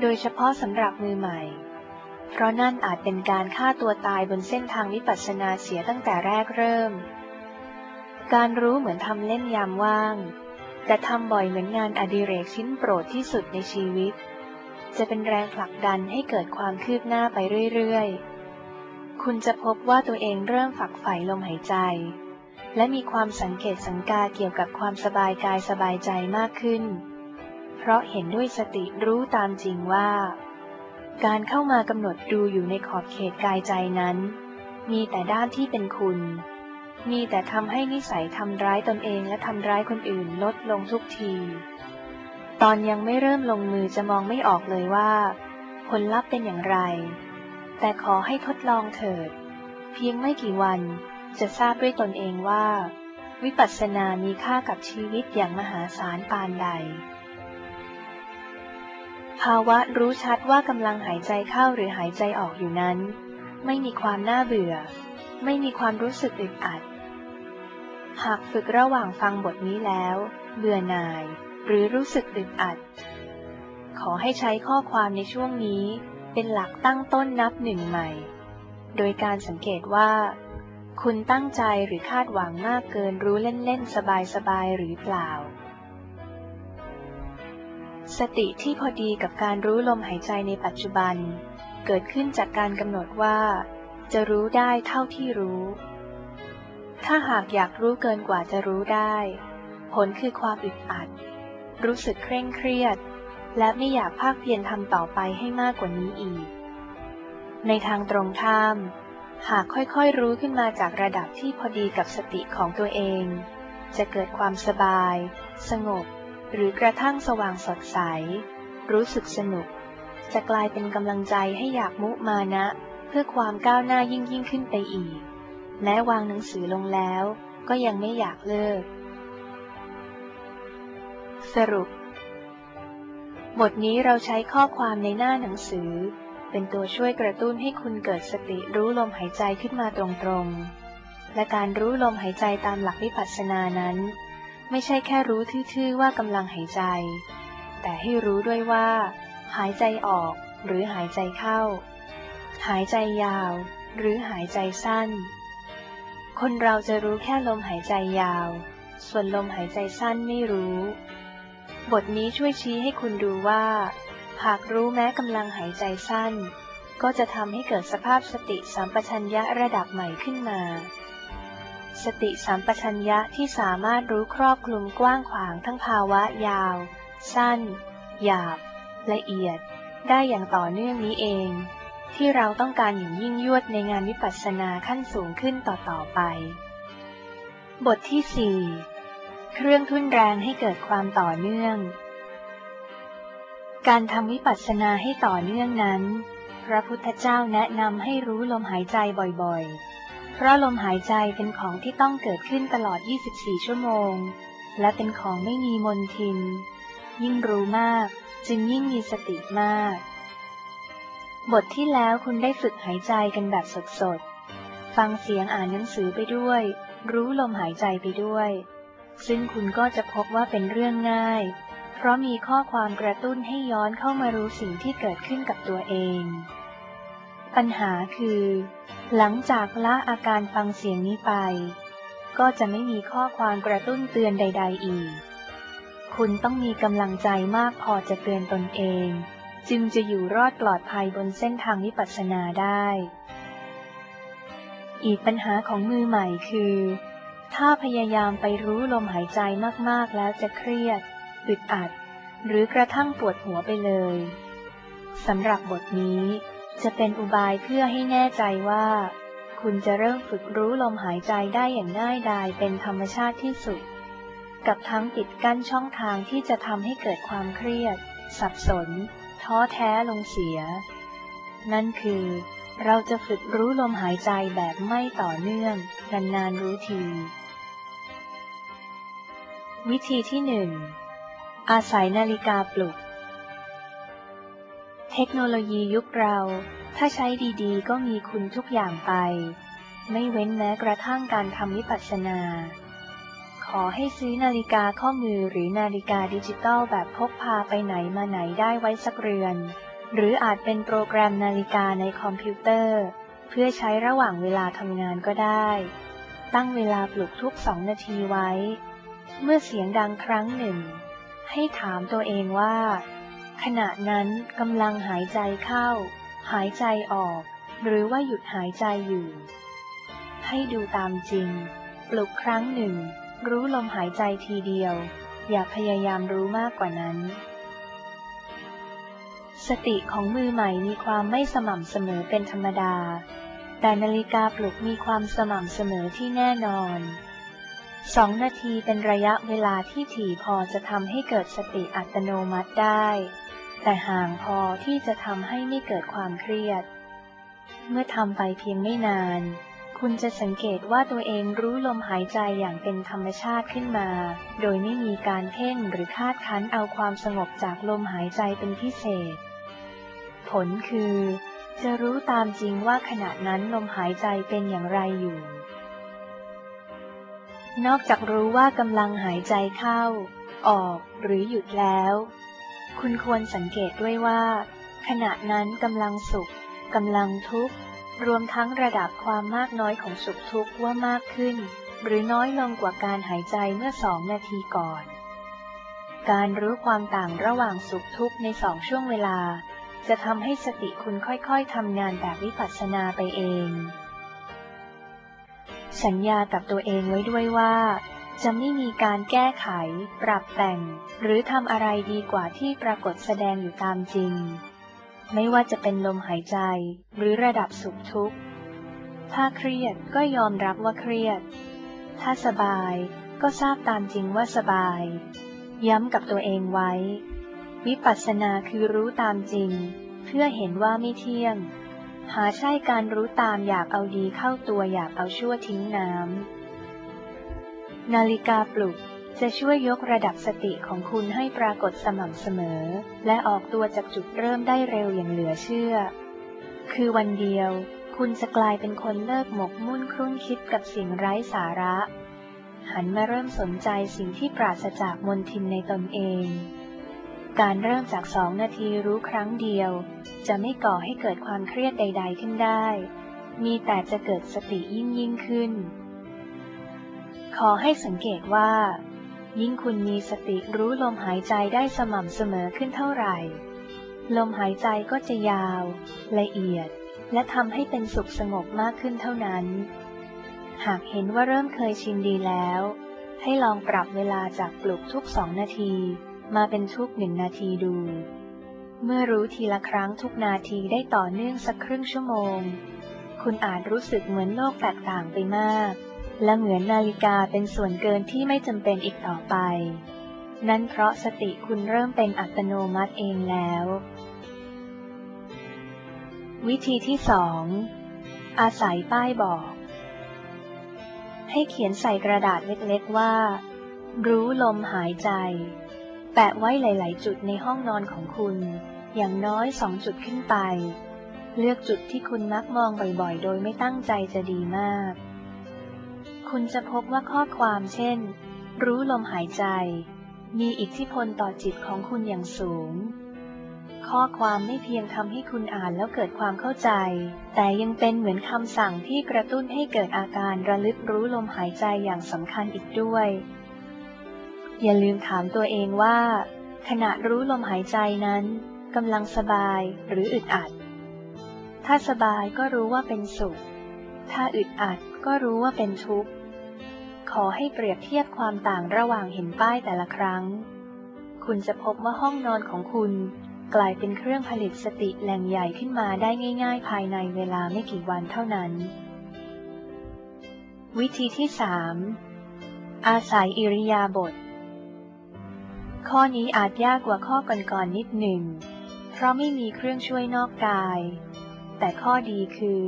โดยเฉพาะสำหรับมือใหม่ เพราะนั่นอาจเป็นการฆ่าตัวตายบนเส้นทางวิปัสสนาเสียตั้งแต่แรกเริ่ม การรู้เหมือนทำเล่นยามว่าง แต่ทำบ่อยเหมือนงานอดิเรกชิ้นโปรดที่สุดในชีวิต จะเป็นแรงผลักดันให้เกิดความคืบหน้าไปเรื่อยๆ คุณจะพบว่าตัวเองเริ่มฝักใฝ่ลมหายใจ และมีความสังเกตสังกาเกี่ยวกับความสบายกายสบายใจมากขึ้น เพราะเห็นด้วยสติรู้ตามจริงว่า การเข้ามากำหนดดูอยู่ในขอบเขตกายใจนั้น มีแต่ด้านที่เป็นคุณ มีแต่ทำให้นิสัยทำร้ายตนเองและทำร้ายคนอื่นลดลงทุกที ตอนยังไม่เริ่มลงมือจะมองไม่ออกเลยว่า ผลลัพธ์เป็นอย่างไร แต่ขอให้ทดลองเถิด เพียงไม่กี่วันจะทราบด้วยตนเองว่า วิปัสสนามีค่ากับชีวิตอย่างมหาศาลปานใด ภาวะรู้ชัดว่ากำลังหายใจเข้าหรือหายใจออกอยู่นั้น ไม่มีความน่าเบื่อ ไม่มีความรู้สึกอึดอัด หากฝึกระหว่างฟังบทนี้แล้ว เบื่อหน่าย หรือรู้สึกอึดอัด ขอให้ใช้ข้อความในช่วงนี้ เป็นหลักตั้งต้นนับหนึ่งใหม่ โดยการสังเกตว่า คุณตั้งใจหรือคาดหวังมากเกินรู้เล่นๆสบายๆหรือเปล่า สติที่พอดีกับการรู้ลมหายใจในปัจจุบัน เกิดขึ้นจากการกำหนดว่า จะรู้ได้เท่าที่รู้ ถ้าหากอยากรู้เกินกว่าจะรู้ได้ ผลคือความอึดอัด รู้สึกเคร่งเครียด และไม่อยากภาคเพียรทำต่อไปให้มากกว่านี้อีก ในทางตรงข้าม หากค่อยๆรู้ขึ้นมาจากระดับที่พอดีกับสติของตัวเอง จะเกิดความสบาย สงบ หรือกระทั่งสว่างสดใส รู้สึกสนุก จะกลายเป็นกำลังใจให้อยากมุมานะ เพื่อความก้าวหน้ายิ่งยิ่งขึ้นไปอีก แม้วางหนังสือลงแล้ว ก็ยังไม่อยากเลิก สรุป บทนี้เราใช้ข้อความในหน้าหนังสือ เป็นตัวช่วยกระตุ้นให้คุณเกิดสติรู้ลมหายใจขึ้นมาตรงๆและการรู้ลมหายใจตามหลักวิปัสสนานั้น ไม่ใช่แค่รู้ทื่อๆว่ากำลังหายใจ แต่ให้รู้ด้วยว่า หายใจออกหรือหายใจเข้า หายใจยาว หรือหายใจสั้น คนเราจะรู้แค่ลมหายใจยาว ส่วนลมหายใจสั้นไม่รู้ บทนี้ช่วยชี้ให้คุณดูว่า หากรู้แม้กำลังหายใจสั้น ก็จะทำให้เกิดสภาพสติสัมปชัญญะระดับใหม่ขึ้นมา สติสัมปชัญญะที่สามารถรู้ครอบคลุมกว้างขวางทั้งภาวะยาว สั้น หยาบ ละเอียด ได้อย่างต่อเนื่องนี้เอง ที่เราต้องการอย่างยิ่งยวดในงานวิปัสสนาขั้นสูงขึ้นต่อๆไป บทที่สี่เครื่องทุ่นแรงให้เกิดความต่อเนื่อง การทำวิปัสสนาให้ต่อเนื่องนั้น พระพุทธเจ้าแนะนำให้รู้ลมหายใจบ่อยๆ เพราะลมหายใจเป็นของที่ต้องเกิดขึ้นตลอด 24 ชั่วโมง และเป็นของไม่มีมนทิน ยิ่งรู้มากจึงยิ่งมีสติมาก บทที่แล้วคุณได้ฝึกหายใจกันแบบสดๆ ฟังเสียงอ่านหนังสือไปด้วย รู้ลมหายใจไปด้วย ซึ่งคุณก็จะพบว่าเป็นเรื่องง่าย เพราะมีข้อความกระตุ้นให้ย้อนเข้ามารู้สิ่งที่เกิดขึ้นกับตัวเอง ปัญหาคือ หลังจากละอาการฟังเสียงนี้ไป ก็จะไม่มีข้อความกระตุ้นเตือนใด ๆ อีก คุณต้องมีกำลังใจมากพอจะเตือนตนเอง จึงจะอยู่รอดปลอดภัยบนเส้นทางวิปัสสนาได้ อีกปัญหาของมือใหม่คือ ถ้าพยายามไปรู้ลมหายใจมากๆแล้วจะเครียดอึดอัด หรือกระทั่งปวดหัวไปเลยสำหรับบทนี้ จะเป็นอุบายเพื่อให้แน่ใจว่า คุณจะเริ่มฝึกรู้ลมหายใจได้อย่างง่ายดายเป็นธรรมชาติที่สุด กับทั้งปิดกั้นช่องทางที่จะทำให้เกิดความเครียด สับสน ท้อแท้ลงเสีย นั่นคือ เราจะฝึกรู้ลมหายใจแบบไม่ต่อเนื่องนานๆรู้ที วิธีที่หนึ่งอาศัยนาฬิกาปลุก เทคโนโลยียุคเรา ถ้าใช้ดีๆ ก็มีคุณทุกอย่างไป ไม่เว้นแม้กระทั่งการทำวิปัสสนา ขอให้ซื้อนาฬิกาข้อมือหรือนาฬิกาดิจิตอลแบบพกพาไปไหนมาไหนได้ไว้สักเรือน หรืออาจเป็นโปรแกรมนาฬิกาในคอมพิวเตอร์ เพื่อใช้ระหว่างเวลาทำงานก็ได้ ตั้งเวลาปลุกทุกสองนาทีไว้ เมื่อเสียงดังครั้งหนึ่ง ให้ถามตัวเองว่า ขณะนั้นกำลังหายใจเข้า หายใจออก หรือว่าหยุดหายใจอยู่ ให้ดูตามจริง ปลุกครั้งหนึ่ง รู้ลมหายใจทีเดียว อย่าพยายามรู้มากกว่านั้น สติของมือใหม่มีความไม่สม่ำเสมอเป็นธรรมดา แต่นาฬิกาปลุกมีความสม่ำเสมอที่แน่นอนสองนาทีเป็นระยะเวลาที่ถี่พอจะทำให้เกิดสติอัตโนมัติได้ แต่ห่างพอที่จะทำให้ไม่เกิดความเครียด เมื่อทำไปเพียงไม่นาน คุณจะสังเกตว่าตัวเองรู้ลมหายใจอย่างเป็นธรรมชาติขึ้นมา โดยไม่มีการเพ่งหรือคาดคั้นเอาความสงบจากลมหายใจเป็นพิเศษ ผลคือ จะรู้ตามจริงว่าขณะนั้นลมหายใจเป็นอย่างไรอยู่ นอกจากรู้ว่ากำลังหายใจเข้า ออกหรือหยุดแล้ว คุณควรสังเกตด้วยว่า ขณะนั้นกำลังสุขกำลังทุกข์ รวมทั้งระดับความมากน้อยของสุขทุกข์ว่ามากขึ้น หรือน้อยลงกว่าการหายใจเมื่อสองนาทีก่อน การรู้ความต่างระหว่างสุขทุกข์ในสองช่วงเวลา จะทำให้สติคุณค่อยๆทำงานแบบวิปัสสนาไปเอง สัญญากับตัวเองไว้ด้วยว่า จะไม่มีการแก้ไข ปรับแต่ง หรือทำอะไรดีกว่าที่ปรากฏแสดงอยู่ตามจริง ไม่ว่าจะเป็นลมหายใจ หรือระดับสุขทุกข์ ถ้าเครียดก็ยอมรับว่าเครียด ถ้าสบายก็ทราบตามจริงว่าสบาย ย้ำกับตัวเองไว้ วิปัสสนาคือรู้ตามจริง เพื่อเห็นว่าไม่เที่ยง หาใช่การรู้ตามอยากเอาดีเข้าตัวอยากเอาชั่วทิ้งน้ำ นาฬิกาปลุกจะช่วยยกระดับสติของคุณให้ปรากฏสม่ำเสมอ และออกตัวจากจุดเริ่มได้เร็วอย่างเหลือเชื่อ คือวันเดียว คุณจะกลายเป็นคนเลิกหมกมุ่นครุ่นคิดกับสิ่งไร้สาระ หันมาเริ่มสนใจสิ่งที่ปราศจากมนทินในตนเอง การเริ่มจากสองนาทีรู้ครั้งเดียว จะไม่ก่อให้เกิดความเครียดใด ๆขึ้นได้ มีแต่จะเกิดสติยิ่งยิ่งขึ้น ขอให้สังเกตว่า ยิ่งคุณมีสติรู้ลมหายใจได้สม่ำเสมอขึ้นเท่าไหร่ ลมหายใจก็จะยาว ละเอียด และทำให้เป็นสุขสงบมากขึ้นเท่านั้น หากเห็นว่าเริ่มเคยชินดีแล้ว ให้ลองปรับเวลาจากปลุกทุกสองนาที มาเป็นทุกหนึ่งนาทีดู เมื่อรู้ทีละครั้งทุกนาทีได้ต่อเนื่องสักครึ่งชั่วโมง คุณอาจรู้สึกเหมือนโลกแตกต่างไปมาก และเหมือนนาฬิกาเป็นส่วนเกินที่ไม่จำเป็นอีกต่อไป นั่นเพราะสติคุณเริ่มเป็นอัตโนมัติเองแล้ว วิธีที่สองอาศัยป้ายบอก ให้เขียนใส่กระดาษเล็กๆว่า รู้ลมหายใจ แปะไว้หลาย ๆ จุดในห้องนอนของคุณ อย่างน้อยสองจุดขึ้นไป เลือกจุดที่คุณมักมองบ่อย ๆ โดยไม่ตั้งใจจะดีมาก คุณจะพบว่าข้อความเช่น รู้ลมหายใจ มีอิทธิพลต่อจิตของคุณอย่างสูง ข้อความไม่เพียงทำให้คุณอ่านแล้วเกิดความเข้าใจ แต่ยังเป็นเหมือนคำสั่งที่กระตุ้นให้เกิดอาการระลึกรู้ลมหายใจอย่างสำคัญอีกด้วย อย่าลืมถามตัวเองว่า ขณะรู้ลมหายใจนั้นกำลังสบายหรืออึดอัด ถ้าสบายก็รู้ว่าเป็นสุข ถ้าอึดอัดก็รู้ว่าเป็นทุกข์ ขอให้เปรียบเทียบความต่างระหว่างเห็นป้ายแต่ละครั้ง คุณจะพบว่าห้องนอนของคุณ กลายเป็นเครื่องผลิตสติแหล่งใหญ่ขึ้นมาได้ง่าย ๆ ภายในเวลาไม่กี่วันเท่านั้น วิธีที่สามอาศัยอิริยาบถข้อนี้อาจยากกว่าข้อก่อนๆนนิดหนึ่ง เพราะไม่มีเครื่องช่วยนอกกาย แต่ข้อดีคือ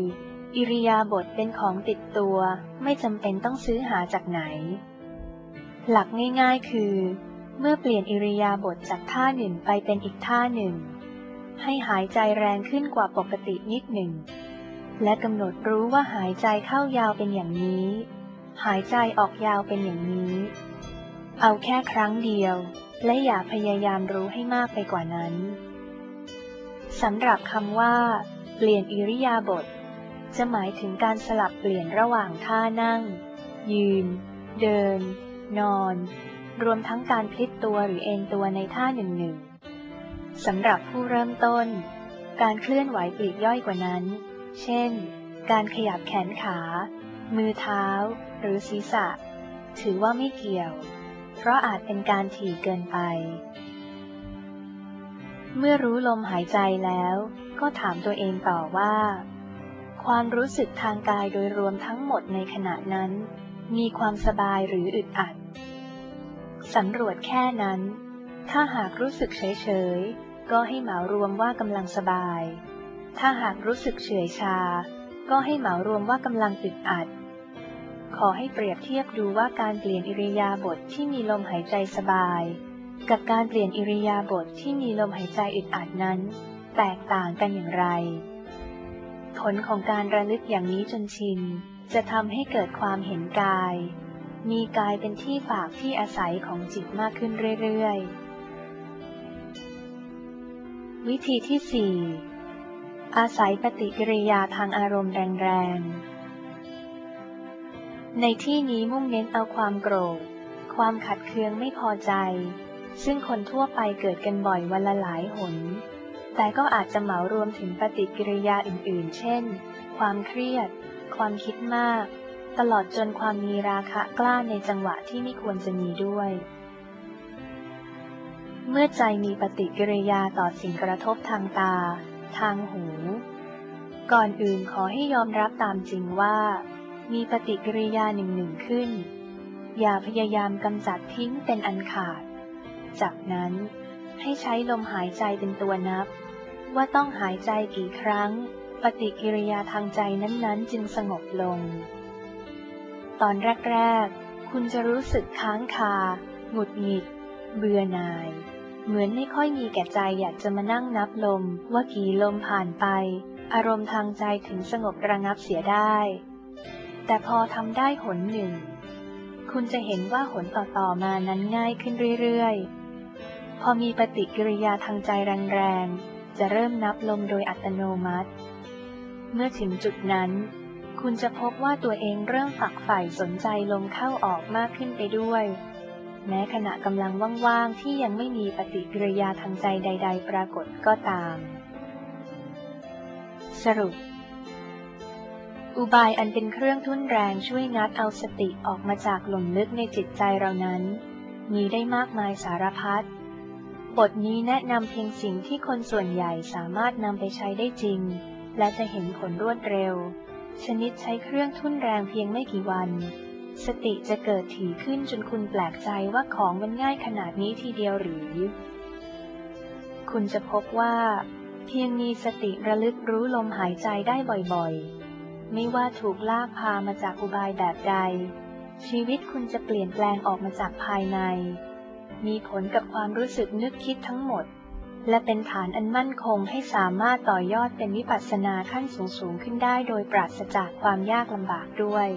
อิริยาบถเป็นของติดตัวไม่จำเป็นต้องซื้อหาจากไหน หลักง่ายๆคือ เมื่อเปลี่ยนอิริยาบถจากท่าหนึ่งไปเป็นอีกท่าหนึ่ง ให้หายใจแรงขึ้นกว่าปกตินิดหนึ่ง และกำหนดรู้ว่าหายใจเข้ายาวเป็นอย่างนี้ หายใจออกยาวเป็นอย่างนี้ เอาแค่ครั้งเดียว และอย่าพยายามรู้ให้มากไปกว่านั้นสำหรับคำว่า เปลี่ยนอิริยาบถ จะหมายถึงการสลับเปลี่ยนระหว่างท่านั่ง ยืน เดิน นอน รวมทั้งการพลิกตัวหรือเอนตัวในท่าหนึ่งหนึ่งสำหรับผู้เริ่มต้น การเคลื่อนไหวปลีกย่อยกว่านั้น เช่น การขยับแขนขา มือเท้า หรือศีรษะ ถือว่าไม่เกี่ยว เพราะอาจเป็นการถี่เกินไป เมื่อรู้ลมหายใจแล้ว ก็ถามตัวเองต่อว่า ความรู้สึกทางกายโดยรวมทั้งหมดในขณะนั้น มีความสบายหรืออึดอัด สำรวจแค่นั้น ถ้าหากรู้สึกเฉยๆ ก็ให้เหมารวมว่ากำลังสบาย ถ้าหากรู้สึกเฉื่อยชา ก็ให้เหมารวมว่ากำลังอึดอัด ขอให้เปรียบเทียบดูว่าการเปลี่ยนอิริยาบถทที่มีลมหายใจสบาย กับการเปลี่ยนอิริยาบถทที่มีลมหายใจอึดอัดนั้น แตกต่างกันอย่างไร ผลของการระลึกอย่างนี้จนชิน จะทำให้เกิดความเห็นกาย มีกายเป็นที่ฝากที่อาศัยของจิตมากขึ้นเรื่อยๆ วิธีที่สี่อาศัยปฏิกิริยาทางอารมณ์แรงๆ ในที่นี้มุ่งเน้นเอาความโกรธ ความขัดเคืองไม่พอใจ ซึ่งคนทั่วไปเกิดกันบ่อยวันละหลายหน แต่ก็อาจจะเหมารวมถึงปฏิกิริยาอื่นๆ เช่น ความเครียด ความคิดมาก ตลอดจนความมีราคะกล้าในจังหวะที่ไม่ควรจะมีด้วย เมื่อใจมีปฏิกิริยาต่อสิ่งกระทบทางตา ทางหู ก่อนอื่นขอให้ยอมรับตามจริงว่า มีปฏิกิริยาหนึ่งหนึ่งขึ้น อย่าพยายามกำจัดทิ้งเป็นอันขาด จากนั้นให้ใช้ลมหายใจเป็นตัวนับ ว่าต้องหายใจกี่ครั้ง ปฏิกิริยาทางใจนั้นๆ จึงสงบลง ตอนแรกๆ คุณจะรู้สึกค้างคา หงุดหงิด เบื่อหน่าย เหมือนไม่ค่อยมีแก่ใจอยากจะมานั่งนับลม ว่ากี่ลมผ่านไป อารมณ์ทางใจถึงสงบระงับเสียได้ แต่พอทำได้หนหนึ่ง คุณจะเห็นว่าหนต่อๆมานั้นง่ายขึ้นเรื่อยๆ พอมีปฏิกิริยาทางใจแรงๆ จะเริ่มนับลมโดยอัตโนมัติ เมื่อถึงจุดนั้น คุณจะพบว่าตัวเองเริ่มฝักใฝ่สนใจลมเข้าออกมากขึ้นไปด้วย แม้ขณะกำลังว่างๆที่ยังไม่มีปฏิกิริยาทางใจใด ๆ ปรากฏก็ตาม สรุปอุบายอันเป็นเครื่องทุ่นแรงช่วยงัดเอาสติออกมาจากหล่มลึกในจิตใจเรานั้น มีได้มากมายสารพัด บทนี้แนะนำเพียงสิ่งที่คนส่วนใหญ่สามารถนำไปใช้ได้จริง และจะเห็นผลรวดเร็ว ชนิดใช้เครื่องทุ่นแรงเพียงไม่กี่วัน สติจะเกิดถี่ขึ้นจนคุณแปลกใจว่าของมันง่ายขนาดนี้ทีเดียวหรือ คุณจะพบว่า เพียงมีสติระลึกรู้ลมหายใจได้บ่อยๆ ไม่ว่าถูกลากพามาจากอุบายแบบใด ชีวิตคุณจะเปลี่ยนแปลงออกมาจากภายใน มีผลกับความรู้สึกนึกคิดทั้งหมด และเป็นฐานอันมั่นคงให้สามารถต่อยอดเป็นวิปัสสนาขั้นสูงสูงขึ้นได้โดยปราศจากความยากลำบากด้วย